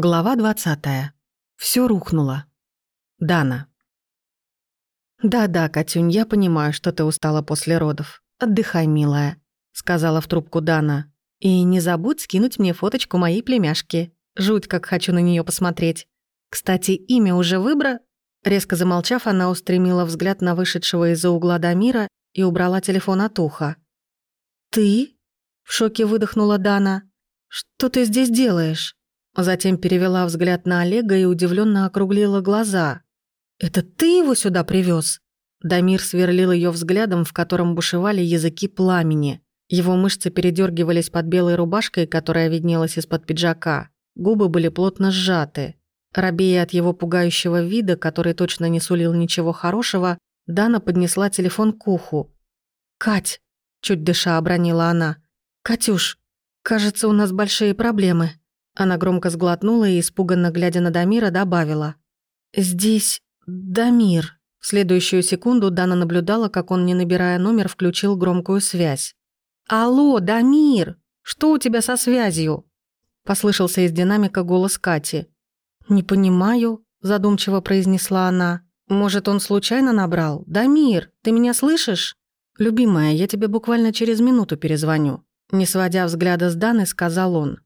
Глава 20. Все рухнуло. Дана. «Да-да, Катюнь, я понимаю, что ты устала после родов. Отдыхай, милая», — сказала в трубку Дана. «И не забудь скинуть мне фоточку моей племяшки. Жуть, как хочу на нее посмотреть. Кстати, имя уже выбра...» Резко замолчав, она устремила взгляд на вышедшего из-за угла Дамира и убрала телефон от уха. «Ты?» — в шоке выдохнула Дана. «Что ты здесь делаешь?» Затем перевела взгляд на Олега и удивленно округлила глаза. «Это ты его сюда привез? Дамир сверлил ее взглядом, в котором бушевали языки пламени. Его мышцы передергивались под белой рубашкой, которая виднелась из-под пиджака. Губы были плотно сжаты. Рабея от его пугающего вида, который точно не сулил ничего хорошего, Дана поднесла телефон к уху. «Кать!» – чуть дыша обронила она. «Катюш, кажется, у нас большие проблемы». Она громко сглотнула и, испуганно глядя на Дамира, добавила. «Здесь Дамир». В следующую секунду Дана наблюдала, как он, не набирая номер, включил громкую связь. «Алло, Дамир! Что у тебя со связью?» Послышался из динамика голос Кати. «Не понимаю», – задумчиво произнесла она. «Может, он случайно набрал? Дамир, ты меня слышишь?» «Любимая, я тебе буквально через минуту перезвоню». Не сводя взгляда с Даны, сказал он.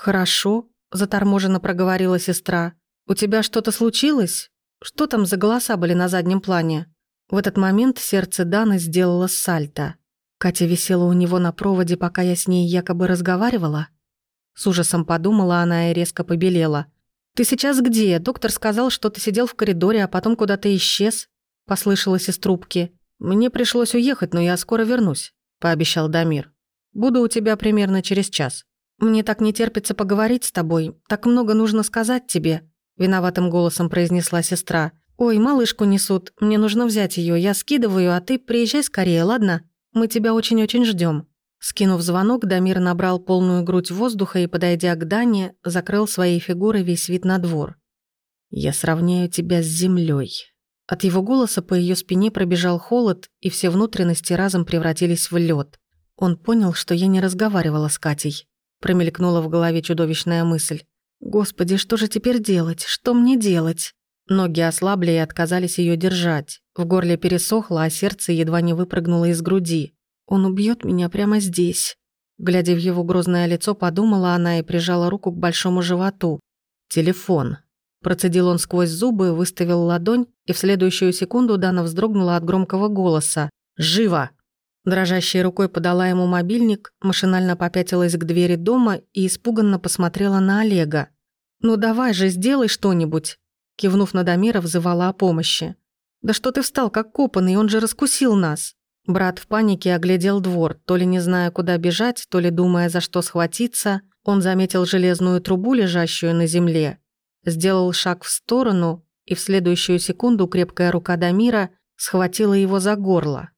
«Хорошо», — заторможенно проговорила сестра. «У тебя что-то случилось? Что там за голоса были на заднем плане?» В этот момент сердце Даны сделало сальто. Катя висела у него на проводе, пока я с ней якобы разговаривала. С ужасом подумала она и резко побелела. «Ты сейчас где? Доктор сказал, что ты сидел в коридоре, а потом куда-то исчез», — послышалось из трубки. «Мне пришлось уехать, но я скоро вернусь», — пообещал Дамир. «Буду у тебя примерно через час». «Мне так не терпится поговорить с тобой. Так много нужно сказать тебе», — виноватым голосом произнесла сестра. «Ой, малышку несут. Мне нужно взять ее. Я скидываю, а ты приезжай скорее, ладно? Мы тебя очень-очень ждем. Скинув звонок, Дамир набрал полную грудь воздуха и, подойдя к Дане, закрыл своей фигурой весь вид на двор. «Я сравняю тебя с землей. От его голоса по ее спине пробежал холод, и все внутренности разом превратились в лед. Он понял, что я не разговаривала с Катей. Промелькнула в голове чудовищная мысль. «Господи, что же теперь делать? Что мне делать?» Ноги ослабли и отказались ее держать. В горле пересохло, а сердце едва не выпрыгнуло из груди. «Он убьет меня прямо здесь». Глядя в его грозное лицо, подумала она и прижала руку к большому животу. «Телефон». Процедил он сквозь зубы, выставил ладонь, и в следующую секунду Дана вздрогнула от громкого голоса. «Живо!» Дрожащей рукой подала ему мобильник, машинально попятилась к двери дома и испуганно посмотрела на Олега. «Ну давай же, сделай что-нибудь!» Кивнув на Дамира, взывала о помощи. «Да что ты встал, как копанный, он же раскусил нас!» Брат в панике оглядел двор, то ли не зная, куда бежать, то ли думая, за что схватиться. Он заметил железную трубу, лежащую на земле, сделал шаг в сторону, и в следующую секунду крепкая рука Дамира схватила его за горло.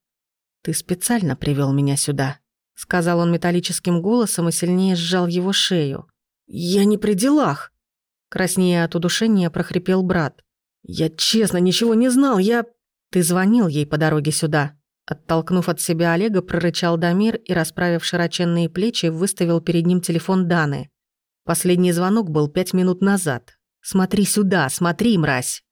«Ты специально привел меня сюда», — сказал он металлическим голосом и сильнее сжал его шею. «Я не при делах», — краснея от удушения прохрипел брат. «Я честно ничего не знал, я...» «Ты звонил ей по дороге сюда», Оттолкнув от себя Олега, прорычал Дамир и, расправив широченные плечи, выставил перед ним телефон Даны. Последний звонок был пять минут назад. «Смотри сюда, смотри, мразь!»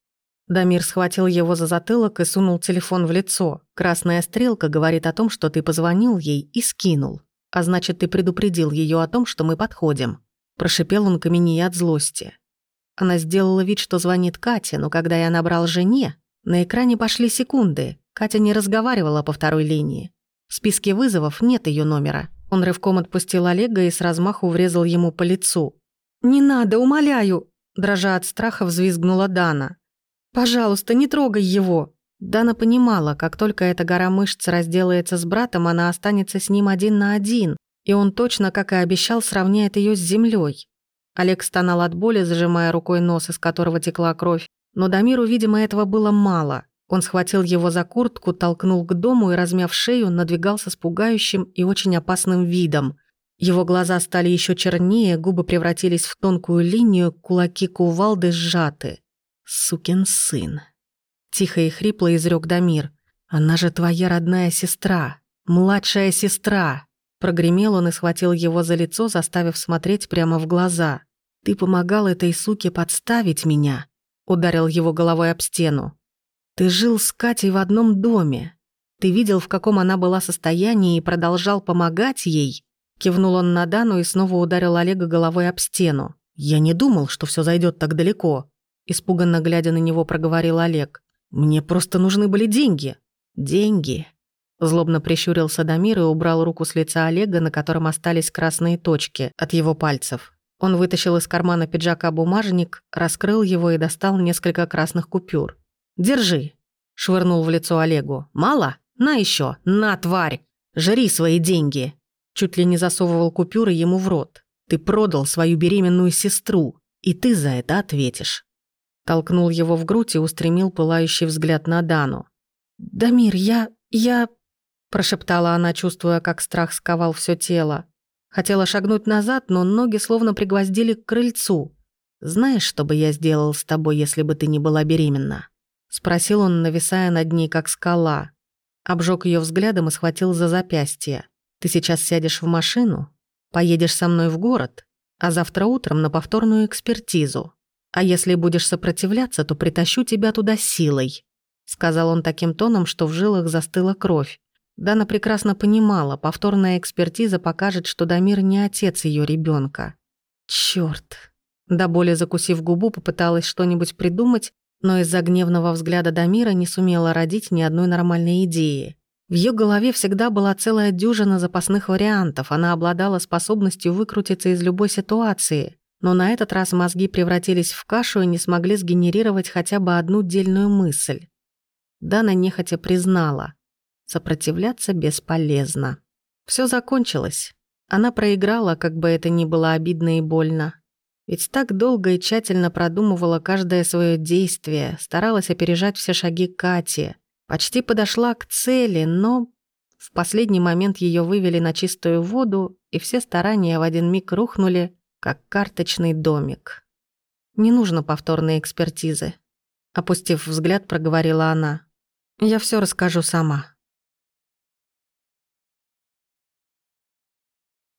Дамир схватил его за затылок и сунул телефон в лицо. Красная стрелка говорит о том, что ты позвонил ей и скинул. А значит, ты предупредил ее о том, что мы подходим. Прошипел он каменея от злости. Она сделала вид, что звонит Кате, но когда я набрал жене, на экране пошли секунды. Катя не разговаривала по второй линии. В списке вызовов нет ее номера. Он рывком отпустил Олега и с размаху врезал ему по лицу. «Не надо, умоляю!» Дрожа от страха, взвизгнула Дана. «Пожалуйста, не трогай его!» Дана понимала, как только эта гора мышц разделается с братом, она останется с ним один на один, и он точно, как и обещал, сравняет ее с землей. Олег стонал от боли, зажимая рукой нос, из которого текла кровь, но Дамиру, видимо, этого было мало. Он схватил его за куртку, толкнул к дому и, размяв шею, надвигался с пугающим и очень опасным видом. Его глаза стали еще чернее, губы превратились в тонкую линию, кулаки кувалды сжаты. «Сукин сын!» Тихо и хрипло изрек Дамир. «Она же твоя родная сестра! Младшая сестра!» Прогремел он и схватил его за лицо, заставив смотреть прямо в глаза. Ты помогал этой суке подставить меня», — ударил его головой об стену. «Ты жил с Катей в одном доме. Ты видел, в каком она была состоянии и продолжал помогать ей?» Кивнул он на Дану и снова ударил Олега головой об стену. «Я не думал, что все зайдет так далеко», — испуганно глядя на него, проговорил Олег. «Мне просто нужны были деньги». «Деньги», Злобно прищурился Дамир и убрал руку с лица Олега, на котором остались красные точки от его пальцев. Он вытащил из кармана пиджака бумажник, раскрыл его и достал несколько красных купюр. «Держи», — швырнул в лицо Олегу. «Мало? На еще, На, тварь! Жри свои деньги!» Чуть ли не засовывал купюры ему в рот. «Ты продал свою беременную сестру, и ты за это ответишь». Толкнул его в грудь и устремил пылающий взгляд на Дану. «Дамир, я... я...» прошептала она, чувствуя, как страх сковал все тело. Хотела шагнуть назад, но ноги словно пригвоздили к крыльцу. «Знаешь, что бы я сделал с тобой, если бы ты не была беременна?» Спросил он, нависая над ней, как скала. Обжег ее взглядом и схватил за запястье. «Ты сейчас сядешь в машину, поедешь со мной в город, а завтра утром на повторную экспертизу. А если будешь сопротивляться, то притащу тебя туда силой», сказал он таким тоном, что в жилах застыла кровь. Дана прекрасно понимала, повторная экспертиза покажет, что Дамир не отец ее ребенка. Черт! До боли закусив губу, попыталась что-нибудь придумать, но из-за гневного взгляда Дамира не сумела родить ни одной нормальной идеи. В ее голове всегда была целая дюжина запасных вариантов, она обладала способностью выкрутиться из любой ситуации, но на этот раз мозги превратились в кашу и не смогли сгенерировать хотя бы одну дельную мысль. Дана нехотя признала. Сопротивляться бесполезно. Все закончилось. Она проиграла, как бы это ни было обидно и больно. Ведь так долго и тщательно продумывала каждое свое действие, старалась опережать все шаги Кати. Почти подошла к цели, но в последний момент ее вывели на чистую воду, и все старания в один миг рухнули, как карточный домик. Не нужно повторной экспертизы. Опустив взгляд, проговорила она. «Я все расскажу сама».